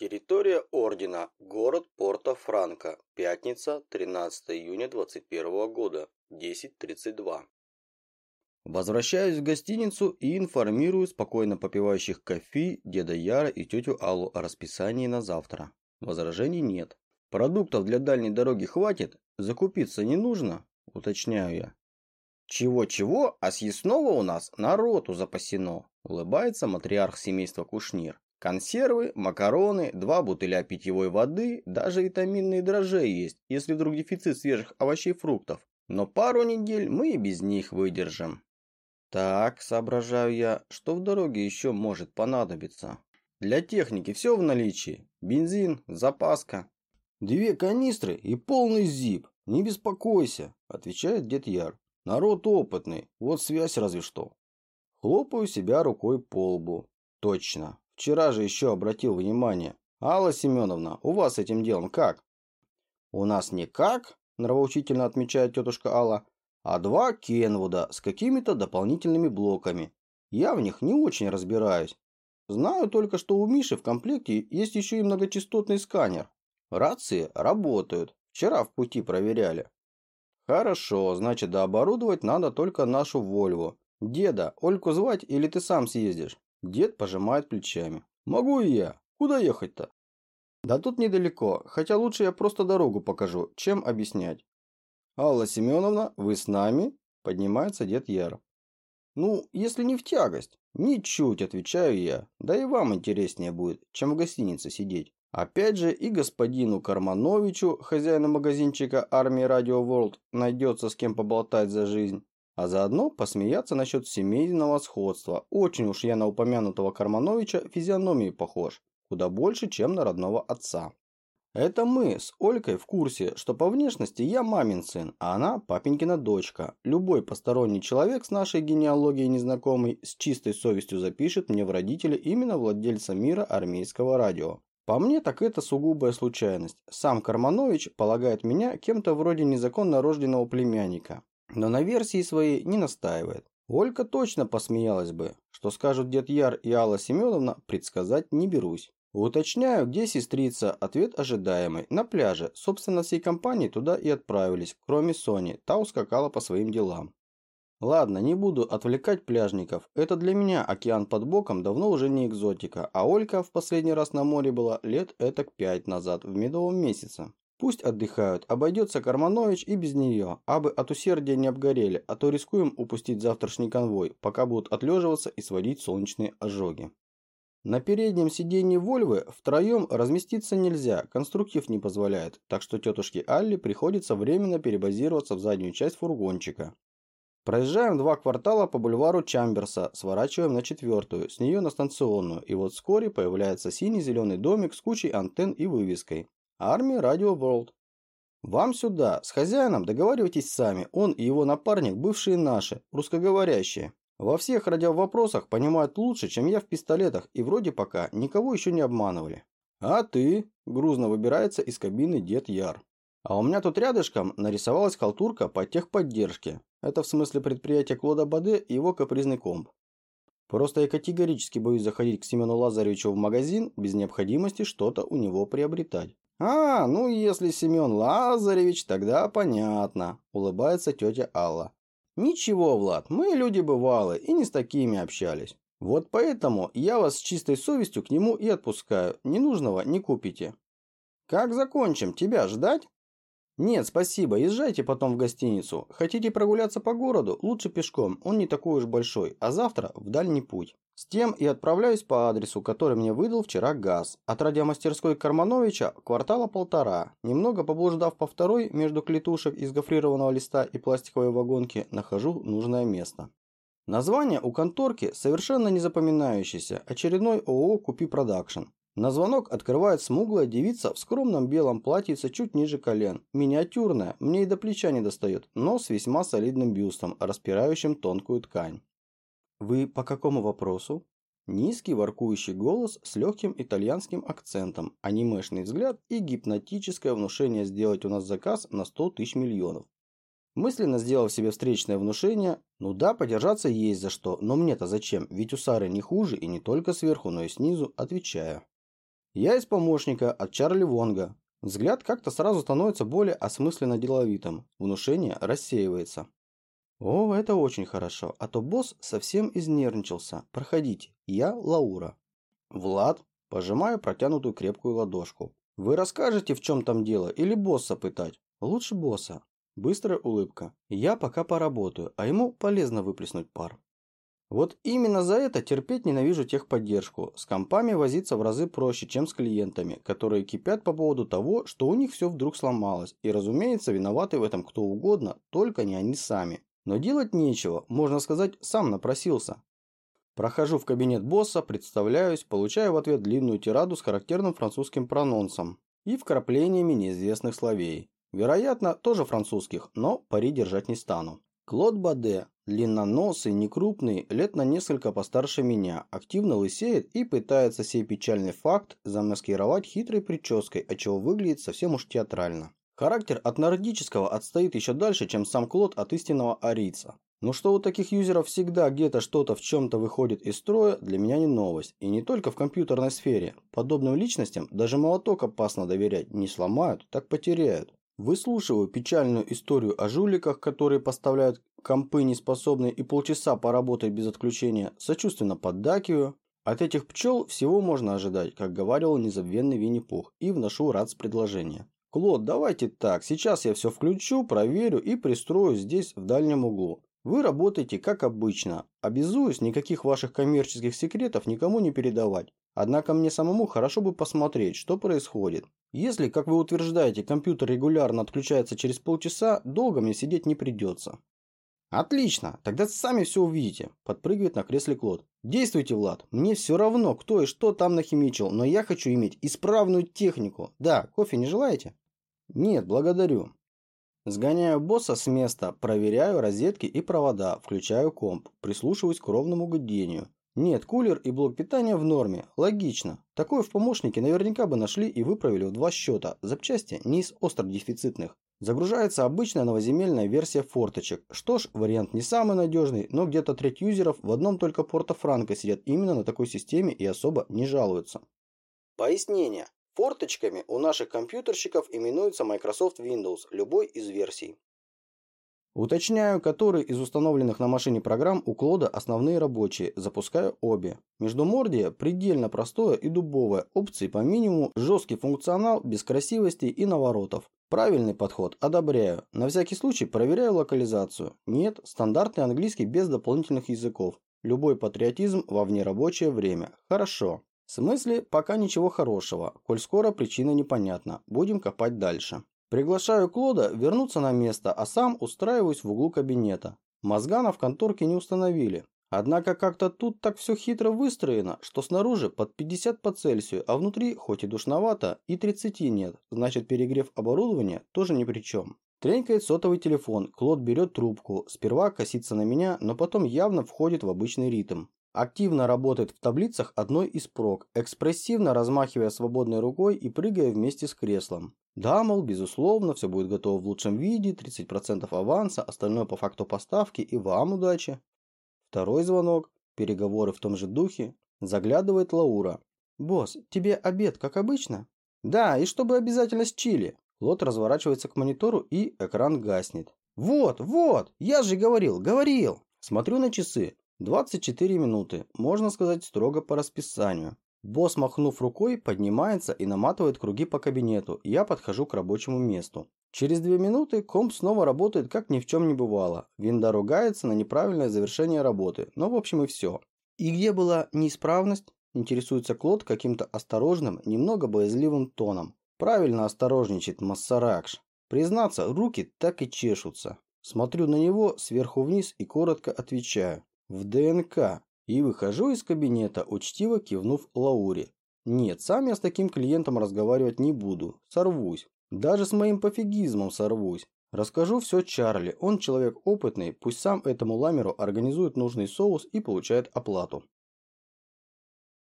Территория Ордена. Город Порто-Франко. Пятница, 13 июня 21 года. 10.32. Возвращаюсь в гостиницу и информирую спокойно попивающих кофе деда Яра и тетю Аллу о расписании на завтра. Возражений нет. Продуктов для дальней дороги хватит, закупиться не нужно, уточняю я. Чего-чего, а съестного у нас народу запасено, улыбается матриарх семейства Кушнир. Консервы, макароны, два бутыля питьевой воды, даже витаминные дрожжи есть, если вдруг дефицит свежих овощей и фруктов. Но пару недель мы и без них выдержим. Так, соображаю я, что в дороге еще может понадобиться. Для техники все в наличии. Бензин, запаска. Две канистры и полный зип. Не беспокойся, отвечает дед Яр. Народ опытный, вот связь разве что. Хлопаю себя рукой по лбу. Точно, вчера же еще обратил внимание. Алла Семеновна, у вас с этим делом как? У нас никак, нравоучительно отмечает тетушка Алла, а два Кенвуда с какими-то дополнительными блоками. Я в них не очень разбираюсь. Знаю только, что у Миши в комплекте есть еще и многочастотный сканер. Рации работают. Вчера в пути проверяли. Хорошо, значит, дооборудовать надо только нашу Вольву. Деда, Ольку звать или ты сам съездишь? Дед пожимает плечами. Могу и я. Куда ехать-то? Да тут недалеко, хотя лучше я просто дорогу покажу, чем объяснять. Алла Семеновна, вы с нами? Поднимается дед Яр. Ну, если не в тягость. Ничуть, отвечаю я. Да и вам интереснее будет, чем в гостинице сидеть. Опять же и господину Кармановичу, хозяину магазинчика армии Radio World, найдется с кем поболтать за жизнь. А заодно посмеяться насчет семейного сходства. Очень уж я на упомянутого Кармановича физиономии похож. Куда больше, чем на родного отца. Это мы с Олькой в курсе, что по внешности я мамин сын, а она папенькина дочка. Любой посторонний человек с нашей генеалогией незнакомый с чистой совестью запишет мне в родители именно владельца мира армейского радио. По мне, так это сугубая случайность. Сам Карманович полагает меня кем-то вроде незаконно рожденного племянника. Но на версии своей не настаивает. Олька точно посмеялась бы. Что скажут дед Яр и Алла Семеновна, предсказать не берусь. Уточняю, где сестрица, ответ ожидаемый. На пляже. Собственно, всей компанией туда и отправились, кроме Сони. Та ускакала по своим делам. Ладно, не буду отвлекать пляжников. Это для меня океан под боком давно уже не экзотика, а Олька в последний раз на море была лет этак пять назад, в медовом месяце. Пусть отдыхают, обойдется Карманович и без нее, абы от усердия не обгорели, а то рискуем упустить завтрашний конвой, пока будут отлеживаться и сводить солнечные ожоги. На переднем сиденье Вольвы втроем разместиться нельзя, конструктив не позволяет, так что тетушке Алле приходится временно перебазироваться в заднюю часть фургончика. Проезжаем два квартала по бульвару Чамберса, сворачиваем на четвертую, с нее на станционную, и вот вскоре появляется синий-зеленый домик с кучей антенн и вывеской. Армия Radio World. Вам сюда, с хозяином договаривайтесь сами, он и его напарник бывшие наши, русскоговорящие. Во всех радиовопросах понимают лучше, чем я в пистолетах, и вроде пока никого еще не обманывали. А ты? Грузно выбирается из кабины дед Яр. А у меня тут рядышком нарисовалась халтурка по техподдержке. Это в смысле предприятия Клода Баде и его капризный комп. Просто я категорически боюсь заходить к Семену Лазаревичу в магазин без необходимости что-то у него приобретать. «А, ну если Семен Лазаревич, тогда понятно», – улыбается тетя Алла. Ничего, Влад, мы люди бывалые и не с такими общались. Вот поэтому я вас с чистой совестью к нему и отпускаю. Ненужного не купите. Как закончим? Тебя ждать? Нет, спасибо, езжайте потом в гостиницу. Хотите прогуляться по городу? Лучше пешком, он не такой уж большой, а завтра в дальний путь. С тем и отправляюсь по адресу, который мне выдал вчера ГАЗ. От радиомастерской Кармановича квартала полтора. Немного поблуждав по второй, между клетушек из гофрированного листа и пластиковой вагонки, нахожу нужное место. Название у конторки совершенно не запоминающееся. Очередной ООО «Купи Продакшн». На звонок открывает смуглая девица в скромном белом платьице чуть ниже колен. Миниатюрная, мне и до плеча не достает, но с весьма солидным бюстом, распирающим тонкую ткань. «Вы по какому вопросу?» Низкий воркующий голос с легким итальянским акцентом, анимешный взгляд и гипнотическое внушение сделать у нас заказ на 100 тысяч миллионов. Мысленно сделав себе встречное внушение, ну да, подержаться есть за что, но мне-то зачем, ведь у Сары не хуже и не только сверху, но и снизу, отвечаю. Я из помощника от Чарли Вонга. Взгляд как-то сразу становится более осмысленно деловитым. Внушение рассеивается. О, это очень хорошо, а то босс совсем изнервничался. Проходите, я Лаура. Влад, пожимаю протянутую крепкую ладошку. Вы расскажете, в чем там дело, или босса пытать? Лучше босса. Быстрая улыбка. Я пока поработаю, а ему полезно выплеснуть пар. Вот именно за это терпеть ненавижу техподдержку. С компами возиться в разы проще, чем с клиентами, которые кипят по поводу того, что у них все вдруг сломалось. И разумеется, виноваты в этом кто угодно, только не они сами. Но делать нечего, можно сказать, сам напросился. Прохожу в кабинет босса, представляюсь, получаю в ответ длинную тираду с характерным французским прононсом и вкраплениями неизвестных словей. Вероятно, тоже французских, но пари держать не стану. Клод Баде, длинноносый, некрупный, лет на несколько постарше меня, активно лысеет и пытается сей печальный факт замаскировать хитрой прической, отчего выглядит совсем уж театрально. Характер от нордического отстоит еще дальше, чем сам Клод от истинного арийца. Но что у таких юзеров всегда где-то что-то в чем-то выходит из строя, для меня не новость. И не только в компьютерной сфере. Подобным личностям даже молоток опасно доверять. Не сломают, так потеряют. Выслушиваю печальную историю о жуликах, которые поставляют компы неспособные и полчаса поработать без отключения, сочувственно поддакиваю. От этих пчел всего можно ожидать, как говорил незабвенный Винни-Пух, и вношу рад с предложения. Клод, давайте так, сейчас я все включу, проверю и пристрою здесь в дальнем углу. Вы работаете как обычно. Обязуюсь никаких ваших коммерческих секретов никому не передавать. Однако мне самому хорошо бы посмотреть, что происходит. Если, как вы утверждаете, компьютер регулярно отключается через полчаса, долго мне сидеть не придется. Отлично, тогда сами все увидите, подпрыгивает на кресле Клод. Действуйте, Влад, мне все равно, кто и что там нахимичил, но я хочу иметь исправную технику. Да, кофе не желаете? Нет, благодарю. Сгоняю босса с места, проверяю розетки и провода, включаю комп, прислушиваюсь к ровному гудению. Нет, кулер и блок питания в норме. Логично. Такое в помощнике наверняка бы нашли и выправили в два счета. Запчасти не из остро дефицитных. Загружается обычная новоземельная версия форточек. Что ж, вариант не самый надежный, но где-то треть юзеров в одном только порто-франко сидят именно на такой системе и особо не жалуются. Пояснение. Форточками у наших компьютерщиков именуется Microsoft Windows любой из версий. Уточняю, который из установленных на машине программ у Клода основные рабочие, запускаю обе. Междумордие предельно простое и дубовое, опции по минимуму, жесткий функционал, без красивостей и наворотов. Правильный подход, одобряю. На всякий случай проверяю локализацию. Нет, стандартный английский без дополнительных языков. Любой патриотизм во внерабочее время. Хорошо. В смысле, пока ничего хорошего, коль скоро причина непонятна. Будем копать дальше. Приглашаю Клода вернуться на место, а сам устраиваюсь в углу кабинета. Мозгана в конторке не установили. Однако как-то тут так все хитро выстроено, что снаружи под 50 по Цельсию, а внутри, хоть и душновато, и 30 нет. Значит, перегрев оборудования тоже ни при чем. Тренькает сотовый телефон, Клод берет трубку, сперва косится на меня, но потом явно входит в обычный ритм. Активно работает в таблицах одной из прок, экспрессивно размахивая свободной рукой и прыгая вместе с креслом. Да, мол, безусловно, все будет готово в лучшем виде, 30% аванса, остальное по факту поставки и вам удачи. Второй звонок, переговоры в том же духе, заглядывает Лаура. «Босс, тебе обед, как обычно?» «Да, и чтобы обязательно с чили». Лот разворачивается к монитору и экран гаснет. «Вот, вот, я же говорил, говорил!» Смотрю на часы. 24 минуты, можно сказать строго по расписанию. Босс, махнув рукой, поднимается и наматывает круги по кабинету, я подхожу к рабочему месту. Через две минуты комп снова работает, как ни в чем не бывало. Винда ругается на неправильное завершение работы, но в общем и все. И где была неисправность? Интересуется Клод каким-то осторожным, немного боязливым тоном. Правильно осторожничает Массаракш. Признаться, руки так и чешутся. Смотрю на него сверху вниз и коротко отвечаю в ДНК и выхожу из кабинета, учтиво кивнув Лауре. Нет, сам я с таким клиентом разговаривать не буду, сорвусь. Даже с моим пофигизмом сорвусь. Расскажу все Чарли, он человек опытный, пусть сам этому ламеру организует нужный соус и получает оплату.